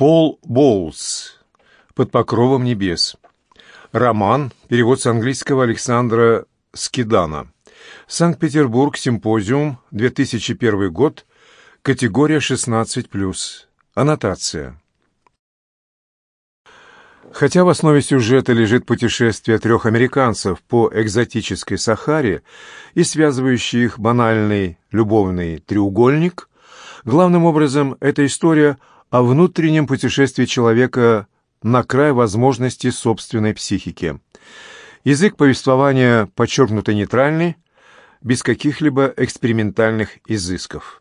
Пол Боулс. «Под покровом небес». Роман. Перевод с английского Александра Скидана. Санкт-Петербург. Симпозиум. 2001 год. Категория 16+. Аннотация. Хотя в основе сюжета лежит путешествие трех американцев по экзотической Сахаре и связывающий их банальный любовный треугольник, главным образом эта история о внутреннем путешествии человека на край возможностей собственной психики. Язык повествования подчеркнуто нейтральный, без каких-либо экспериментальных изысков.